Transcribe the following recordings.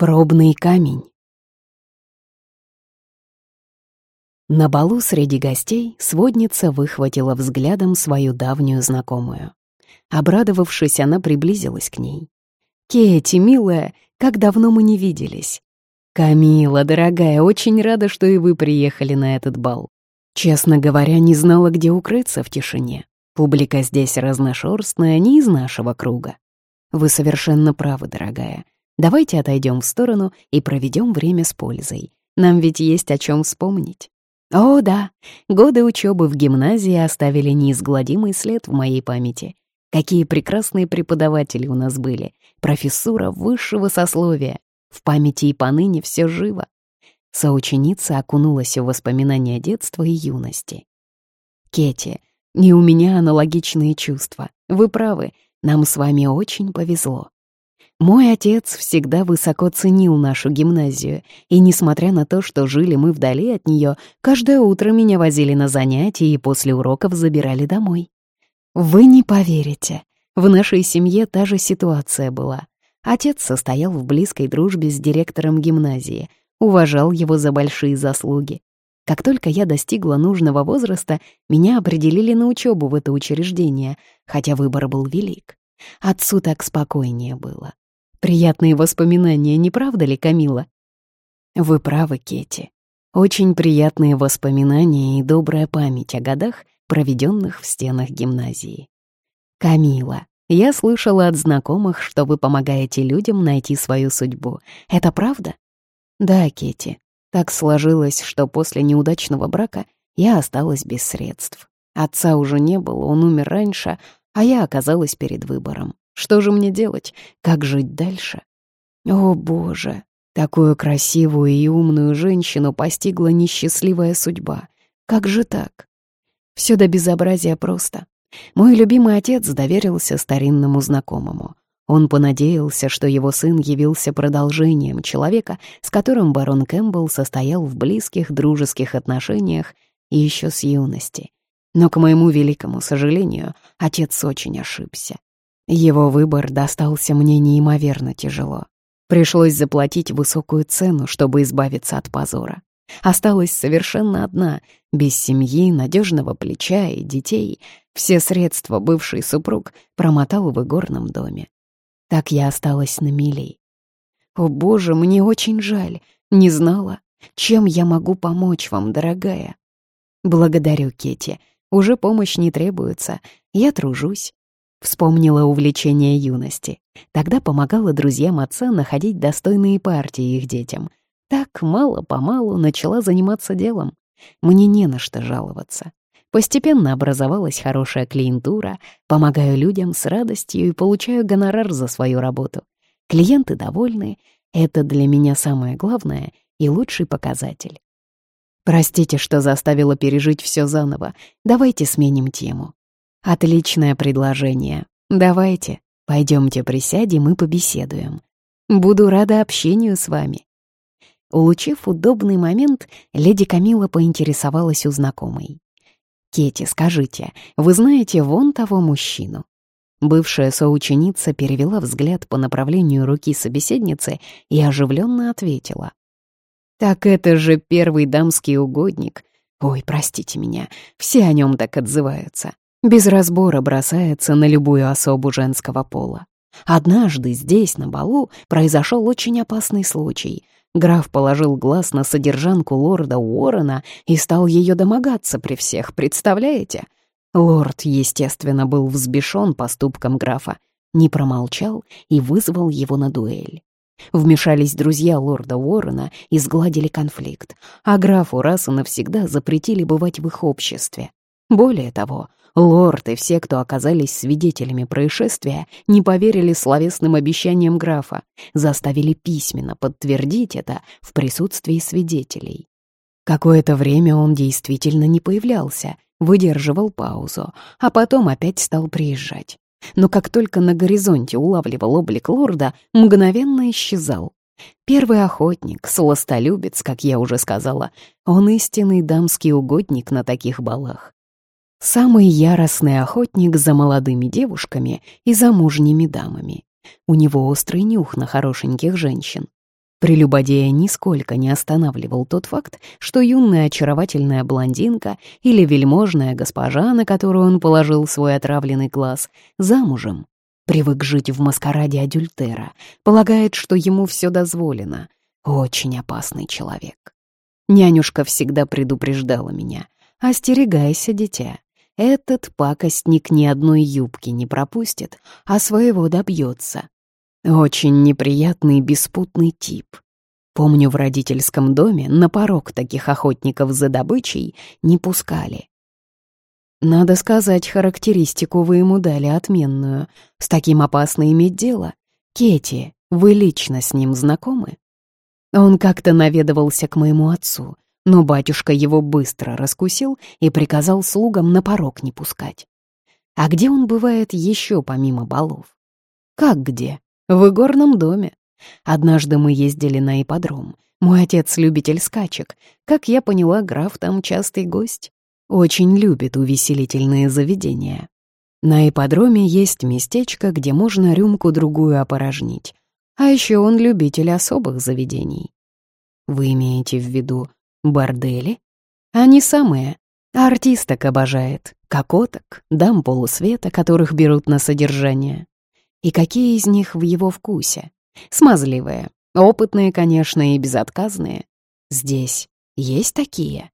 Пробный камень. На балу среди гостей сводница выхватила взглядом свою давнюю знакомую. Обрадовавшись, она приблизилась к ней. «Кетти, милая, как давно мы не виделись!» «Камила, дорогая, очень рада, что и вы приехали на этот бал. Честно говоря, не знала, где укрыться в тишине. Публика здесь разношерстная, не из нашего круга. Вы совершенно правы, дорогая. Давайте отойдем в сторону и проведем время с пользой. Нам ведь есть о чем вспомнить. О, да, годы учебы в гимназии оставили неизгладимый след в моей памяти. Какие прекрасные преподаватели у нас были. Профессура высшего сословия. В памяти и поныне все живо. Соученица окунулась в воспоминания детства и юности. Кетти, не у меня аналогичные чувства. Вы правы, нам с вами очень повезло. Мой отец всегда высоко ценил нашу гимназию, и, несмотря на то, что жили мы вдали от нее, каждое утро меня возили на занятия и после уроков забирали домой. Вы не поверите, в нашей семье та же ситуация была. Отец состоял в близкой дружбе с директором гимназии, уважал его за большие заслуги. Как только я достигла нужного возраста, меня определили на учебу в это учреждение, хотя выбор был велик. Отцу так спокойнее было. Приятные воспоминания, не правда ли, Камила? Вы правы, Кетти. Очень приятные воспоминания и добрая память о годах, проведенных в стенах гимназии. Камила, я слышала от знакомых, что вы помогаете людям найти свою судьбу. Это правда? Да, Кетти. Так сложилось, что после неудачного брака я осталась без средств. Отца уже не было, он умер раньше, а я оказалась перед выбором. Что же мне делать? Как жить дальше? О, Боже! Такую красивую и умную женщину постигла несчастливая судьба. Как же так? Все до безобразия просто. Мой любимый отец доверился старинному знакомому. Он понадеялся, что его сын явился продолжением человека, с которым барон Кэмпбелл состоял в близких дружеских отношениях еще с юности. Но, к моему великому сожалению, отец очень ошибся. Его выбор достался мне неимоверно тяжело. Пришлось заплатить высокую цену, чтобы избавиться от позора. Осталась совершенно одна, без семьи, надежного плеча и детей. Все средства бывший супруг промотал в игорном доме. Так я осталась на милей. О, боже, мне очень жаль. Не знала, чем я могу помочь вам, дорогая. Благодарю, Кетти. Уже помощь не требуется. Я тружусь. Вспомнила увлечение юности. Тогда помогала друзьям отца находить достойные партии их детям. Так, мало-помалу, начала заниматься делом. Мне не на что жаловаться. Постепенно образовалась хорошая клиентура, помогаю людям с радостью и получаю гонорар за свою работу. Клиенты довольны, это для меня самое главное и лучший показатель. Простите, что заставила пережить все заново. Давайте сменим тему. Отличное предложение. Давайте, пойдемте присядем и побеседуем. Буду рада общению с вами. Улучив удобный момент, леди Камила поинтересовалась у знакомой. «Кетти, скажите, вы знаете вон того мужчину?» Бывшая соученица перевела взгляд по направлению руки собеседницы и оживленно ответила. «Так это же первый дамский угодник. Ой, простите меня, все о нем так отзываются без разбора бросается на любую особу женского пола. Однажды здесь, на балу, произошел очень опасный случай. Граф положил глаз на содержанку лорда Уоррена и стал ее домогаться при всех, представляете? Лорд, естественно, был взбешен поступком графа, не промолчал и вызвал его на дуэль. Вмешались друзья лорда Уоррена и сгладили конфликт, а графу раз и навсегда запретили бывать в их обществе. Более того, Лорд и все, кто оказались свидетелями происшествия, не поверили словесным обещаниям графа, заставили письменно подтвердить это в присутствии свидетелей. Какое-то время он действительно не появлялся, выдерживал паузу, а потом опять стал приезжать. Но как только на горизонте улавливал облик лорда, мгновенно исчезал. Первый охотник, сластолюбец, как я уже сказала, он истинный дамский угодник на таких балах. Самый яростный охотник за молодыми девушками и замужними дамами. У него острый нюх на хорошеньких женщин. Прелюбодея нисколько не останавливал тот факт, что юная очаровательная блондинка или вельможная госпожа, на которую он положил свой отравленный глаз, замужем. Привык жить в маскараде адюльтера, полагает, что ему все дозволено. Очень опасный человек. Нянюшка всегда предупреждала меня. «Остерегайся, дитя. Этот пакостник ни одной юбки не пропустит, а своего добьется. Очень неприятный беспутный тип. Помню, в родительском доме на порог таких охотников за добычей не пускали. Надо сказать, характеристику вы ему дали отменную. С таким опасно иметь дело. Кети, вы лично с ним знакомы? Он как-то наведывался к моему отцу, но батюшка его быстро раскусил и приказал слугам на порог не пускать. А где он бывает еще помимо балов? Как где? В игорном доме. Однажды мы ездили на ипподром. Мой отец — любитель скачек. Как я поняла, граф там частый гость. Очень любит увеселительные заведения. На ипподроме есть местечко, где можно рюмку-другую опорожнить. А еще он любитель особых заведений. Вы имеете в виду бордели? Они самые. Артисток обожает, кокоток, дам полусвета, которых берут на содержание. И какие из них в его вкусе? Смазливые, опытные, конечно, и безотказные. Здесь есть такие?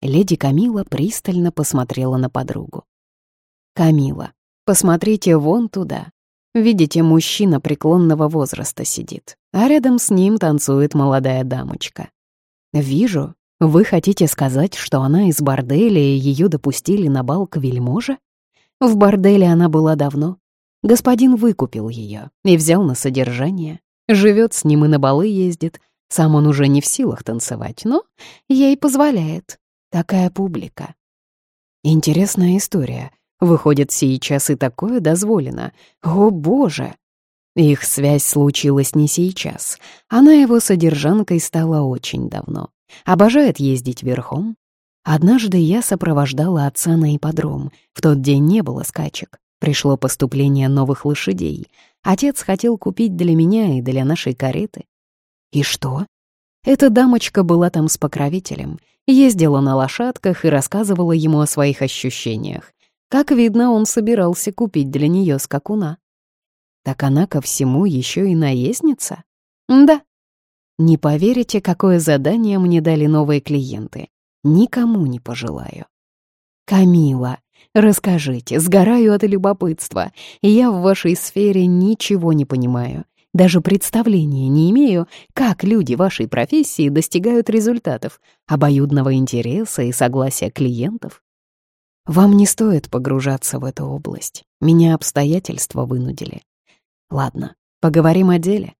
Леди Камила пристально посмотрела на подругу. «Камила, посмотрите вон туда. Видите, мужчина преклонного возраста сидит, а рядом с ним танцует молодая дамочка. Вижу, вы хотите сказать, что она из борделя и ее допустили на бал к вельможе? В борделе она была давно, Господин выкупил ее и взял на содержание. Живет с ним и на балы ездит. Сам он уже не в силах танцевать, но ей позволяет. Такая публика. Интересная история. Выходит, сейчас и такое дозволено. О, боже! Их связь случилась не сейчас. Она его содержанкой стала очень давно. Обожает ездить верхом. Однажды я сопровождала отца на ипподром. В тот день не было скачек. Пришло поступление новых лошадей. Отец хотел купить для меня и для нашей кареты. И что? Эта дамочка была там с покровителем, ездила на лошадках и рассказывала ему о своих ощущениях. Как видно, он собирался купить для нее скакуна. Так она ко всему еще и наездница? Да. Не поверите, какое задание мне дали новые клиенты. Никому не пожелаю. Камила, Расскажите, сгораю от любопытства. Я в вашей сфере ничего не понимаю. Даже представления не имею, как люди вашей профессии достигают результатов, обоюдного интереса и согласия клиентов. Вам не стоит погружаться в эту область. Меня обстоятельства вынудили. Ладно, поговорим о деле.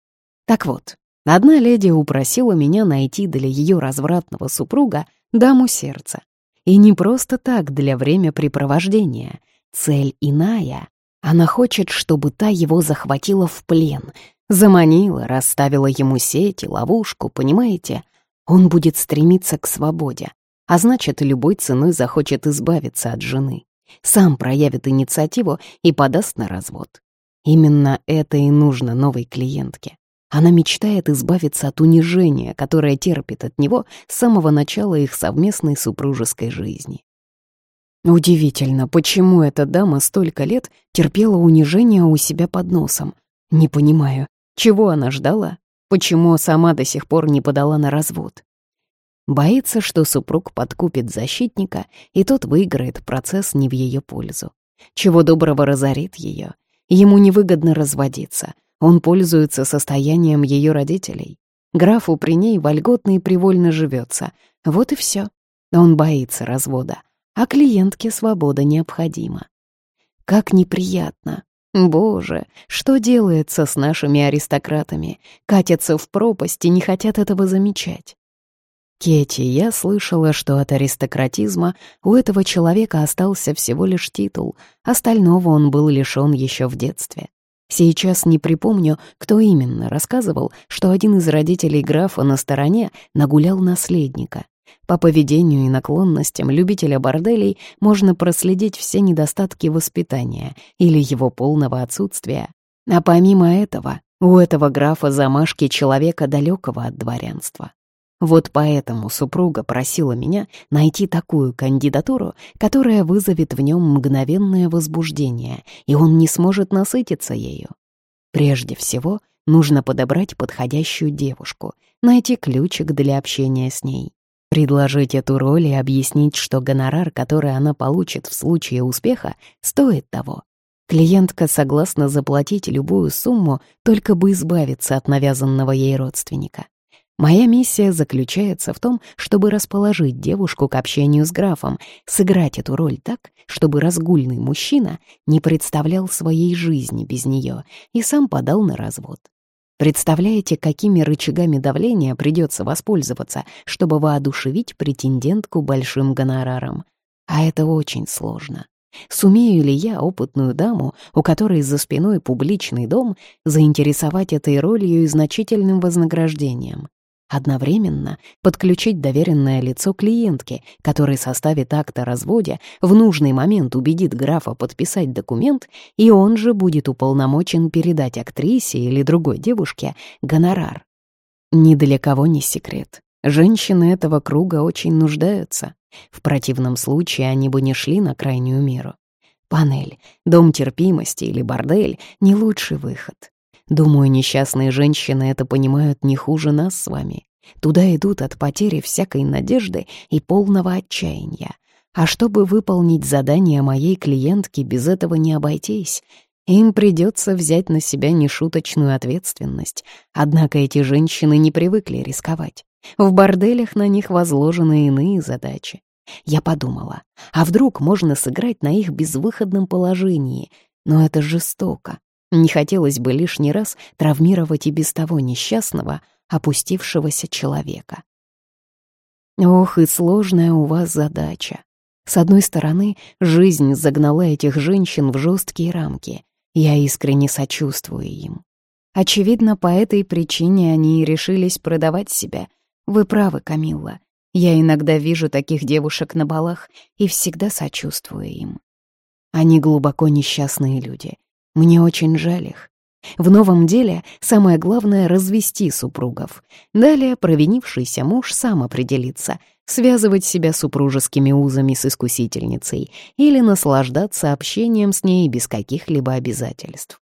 Так вот, одна леди упросила меня найти для ее развратного супруга даму сердца. И не просто так для времяпрепровождения. Цель иная. Она хочет, чтобы та его захватила в плен, заманила, расставила ему сеть и ловушку, понимаете? Он будет стремиться к свободе, а значит, любой ценой захочет избавиться от жены. Сам проявит инициативу и подаст на развод. Именно это и нужно новой клиентке. Она мечтает избавиться от унижения, которое терпит от него с самого начала их совместной супружеской жизни. Удивительно, почему эта дама столько лет терпела унижение у себя под носом. Не понимаю, чего она ждала? Почему сама до сих пор не подала на развод? Боится, что супруг подкупит защитника, и тот выиграет процесс не в ее пользу. Чего доброго разорит ее. Ему невыгодно разводиться — он пользуется состоянием ее родителей. Графу при ней вольготно и привольно живется. Вот и все. Он боится развода, а клиентке свобода необходима. Как неприятно. Боже, что делается с нашими аристократами? Катятся в пропасть и не хотят этого замечать. Кетти, я слышала, что от аристократизма у этого человека остался всего лишь титул, остального он был лишён еще в детстве. Сейчас не припомню, кто именно рассказывал, что один из родителей графа на стороне нагулял наследника. По поведению и наклонностям любителя борделей можно проследить все недостатки воспитания или его полного отсутствия. А помимо этого, У этого графа замашки человека далекого от дворянства. Вот поэтому супруга просила меня найти такую кандидатуру, которая вызовет в нем мгновенное возбуждение, и он не сможет насытиться ею. Прежде всего, нужно подобрать подходящую девушку, найти ключик для общения с ней, предложить эту роль и объяснить, что гонорар, который она получит в случае успеха, стоит того. Клиентка согласна заплатить любую сумму, только бы избавиться от навязанного ей родственника. Моя миссия заключается в том, чтобы расположить девушку к общению с графом, сыграть эту роль так, чтобы разгульный мужчина не представлял своей жизни без нее и сам подал на развод. Представляете, какими рычагами давления придется воспользоваться, чтобы воодушевить претендентку большим гонораром? А это очень сложно. Сумею ли я, опытную даму, у которой за спиной публичный дом, заинтересовать этой ролью и значительным вознаграждением? Одновременно подключить доверенное лицо клиентки, который составит акт о разводе, в нужный момент убедит графа подписать документ, и он же будет уполномочен передать актрисе или другой девушке гонорар. Ни для кого не секрет. Женщины этого круга очень нуждаются. В противном случае они бы не шли на крайнюю меру. Панель, дом терпимости или бордель — не лучший выход. Думаю, несчастные женщины это понимают не хуже нас с вами. Туда идут от потери всякой надежды и полного отчаяния. А чтобы выполнить задание моей клиентки, без этого не обойтись. Им придется взять на себя нешуточную ответственность. Однако эти женщины не привыкли рисковать. В борделях на них возложены иные задачи. Я подумала, а вдруг можно сыграть на их безвыходном положении? Но это жестоко. Не хотелось бы лишний раз травмировать и без того несчастного, опустившегося человека. Ох, и сложная у вас задача. С одной стороны, жизнь загнала этих женщин в жесткие рамки. Я искренне сочувствую им. Очевидно, по этой причине они и решились продавать себя. Вы правы, Камилла. Я иногда вижу таких девушек на балах и всегда сочувствую им. Они глубоко несчастные люди, мне очень жаль их. В новом деле самое главное — развести супругов. Далее провинившийся муж сам определится, связывать себя супружескими узами с искусительницей или наслаждаться общением с ней без каких-либо обязательств.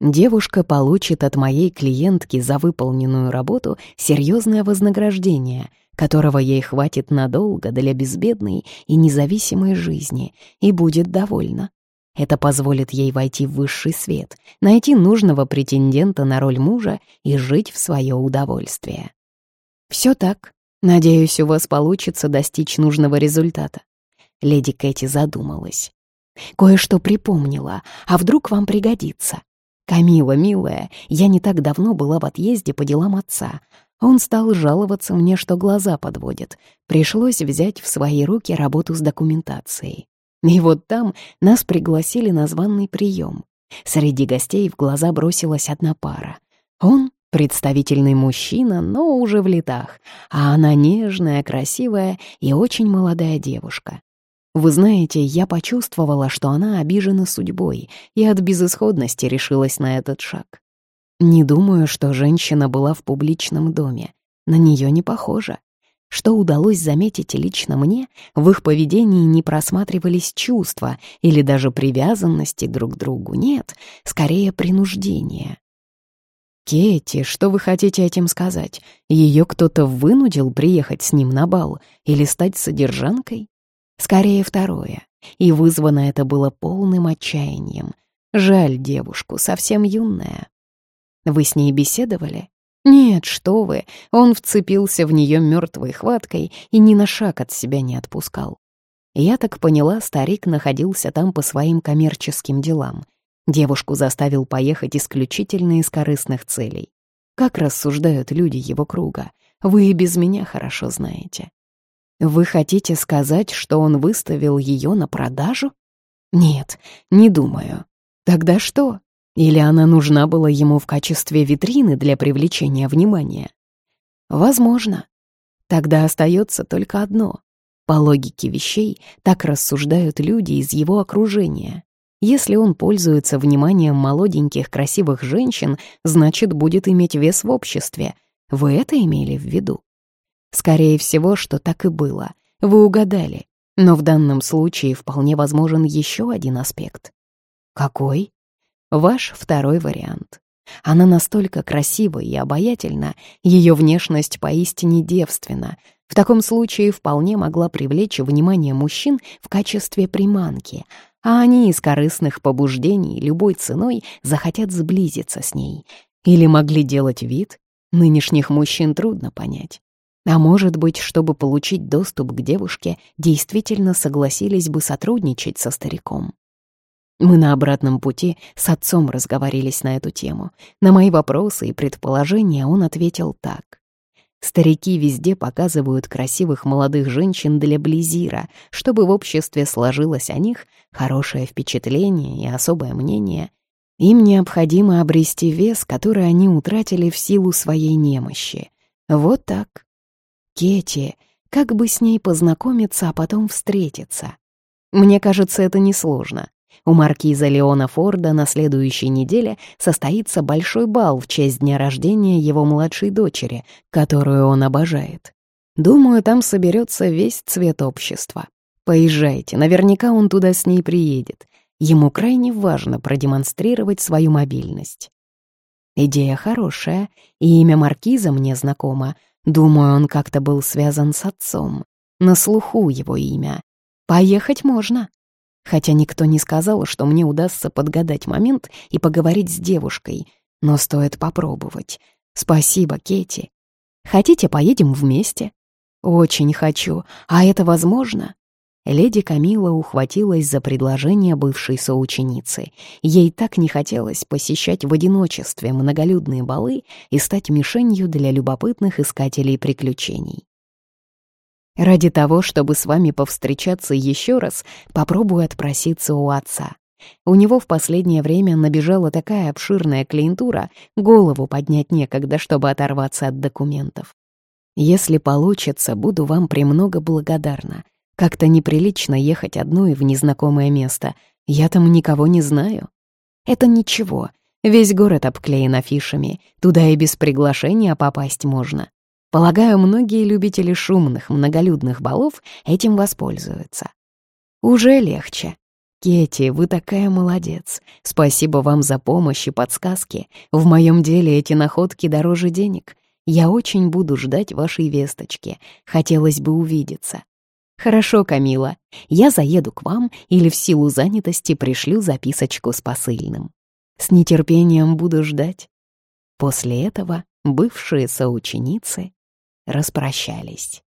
Девушка получит от моей клиентки за выполненную работу серьезное вознаграждение, которого ей хватит надолго для безбедной и независимой жизни, и будет довольна. Это позволит ей войти в высший свет, найти нужного претендента на роль мужа и жить в свое удовольствие. Все так. Надеюсь, у вас получится достичь нужного результата. Леди Кэти задумалась. Кое-что припомнила, а вдруг вам пригодится. Камила, милая, я не так давно была в отъезде по делам отца. Он стал жаловаться мне, что глаза подводят. Пришлось взять в свои руки работу с документацией. И вот там нас пригласили на званный прием. Среди гостей в глаза бросилась одна пара. Он — представительный мужчина, но уже в летах, а она нежная, красивая и очень молодая девушка. Вы знаете, я почувствовала, что она обижена судьбой и от безысходности решилась на этот шаг. Не думаю, что женщина была в публичном доме. На нее не похоже. Что удалось заметить лично мне, в их поведении не просматривались чувства или даже привязанности друг к другу. Нет, скорее принуждение. «Кетти, что вы хотите этим сказать? Ее кто-то вынудил приехать с ним на бал или стать содержанкой?» Скорее второе. И вызвано это было полным отчаянием. Жаль девушку, совсем юная. Вы с ней беседовали? Нет, что вы, он вцепился в нее мертвой хваткой и ни на шаг от себя не отпускал. Я так поняла, старик находился там по своим коммерческим делам. Девушку заставил поехать исключительно из корыстных целей. Как рассуждают люди его круга, вы и без меня хорошо знаете. Вы хотите сказать, что он выставил ее на продажу? Нет, не думаю. Тогда что? Или она нужна была ему в качестве витрины для привлечения внимания? Возможно. Тогда остается только одно. По логике вещей так рассуждают люди из его окружения. Если он пользуется вниманием молоденьких красивых женщин, значит, будет иметь вес в обществе. Вы это имели в виду? Скорее всего, что так и было. Вы угадали. Но в данном случае вполне возможен еще один аспект. Какой? Ваш второй вариант. Она настолько красива и обаятельна, ее внешность поистине девственна. В таком случае вполне могла привлечь внимание мужчин в качестве приманки, а они из корыстных побуждений любой ценой захотят сблизиться с ней. Или могли делать вид. Нынешних мужчин трудно понять. А может быть, чтобы получить доступ к девушке, действительно согласились бы сотрудничать со стариком. Мы на обратном пути с отцом разговорились на эту тему. На мои вопросы и предположения он ответил так. Старики везде показывают красивых молодых женщин для близира, чтобы в обществе сложилось о них хорошее впечатление и особое мнение. Им необходимо обрести вес, который они утратили в силу своей немощи. Вот так. Кети, как бы с ней познакомиться, а потом встретиться? Мне кажется, это несложно. У маркиза Леона Форда на следующей неделе состоится большой бал в честь дня рождения его младшей дочери, которую он обожает. Думаю, там соберется весь цвет общества. Поезжайте, наверняка он туда с ней приедет. Ему крайне важно продемонстрировать свою мобильность. Идея хорошая, и имя маркиза мне знакомо — Думаю, он как-то был связан с отцом. На слуху его имя. Поехать можно. Хотя никто не сказал, что мне удастся подгадать момент и поговорить с девушкой. Но стоит попробовать. Спасибо, Кети. Хотите, поедем вместе? Очень хочу. А это возможно? Леди Камила ухватилась за предложение бывшей соученицы. Ей так не хотелось посещать в одиночестве многолюдные балы и стать мишенью для любопытных искателей приключений. «Ради того, чтобы с вами повстречаться еще раз, попробую отпроситься у отца. У него в последнее время набежала такая обширная клиентура, голову поднять некогда, чтобы оторваться от документов. Если получится, буду вам премного благодарна. Как-то неприлично ехать одной в незнакомое место. Я там никого не знаю. Это ничего. Весь город обклеен афишами. Туда и без приглашения попасть можно. Полагаю, многие любители шумных, многолюдных балов этим воспользуются. Уже легче. Кети, вы такая молодец. Спасибо вам за помощь и подсказки. В моем деле эти находки дороже денег. Я очень буду ждать вашей весточки. Хотелось бы увидеться. «Хорошо, Камила, я заеду к вам или в силу занятости пришлю записочку с посыльным. С нетерпением буду ждать». После этого бывшие соученицы распрощались.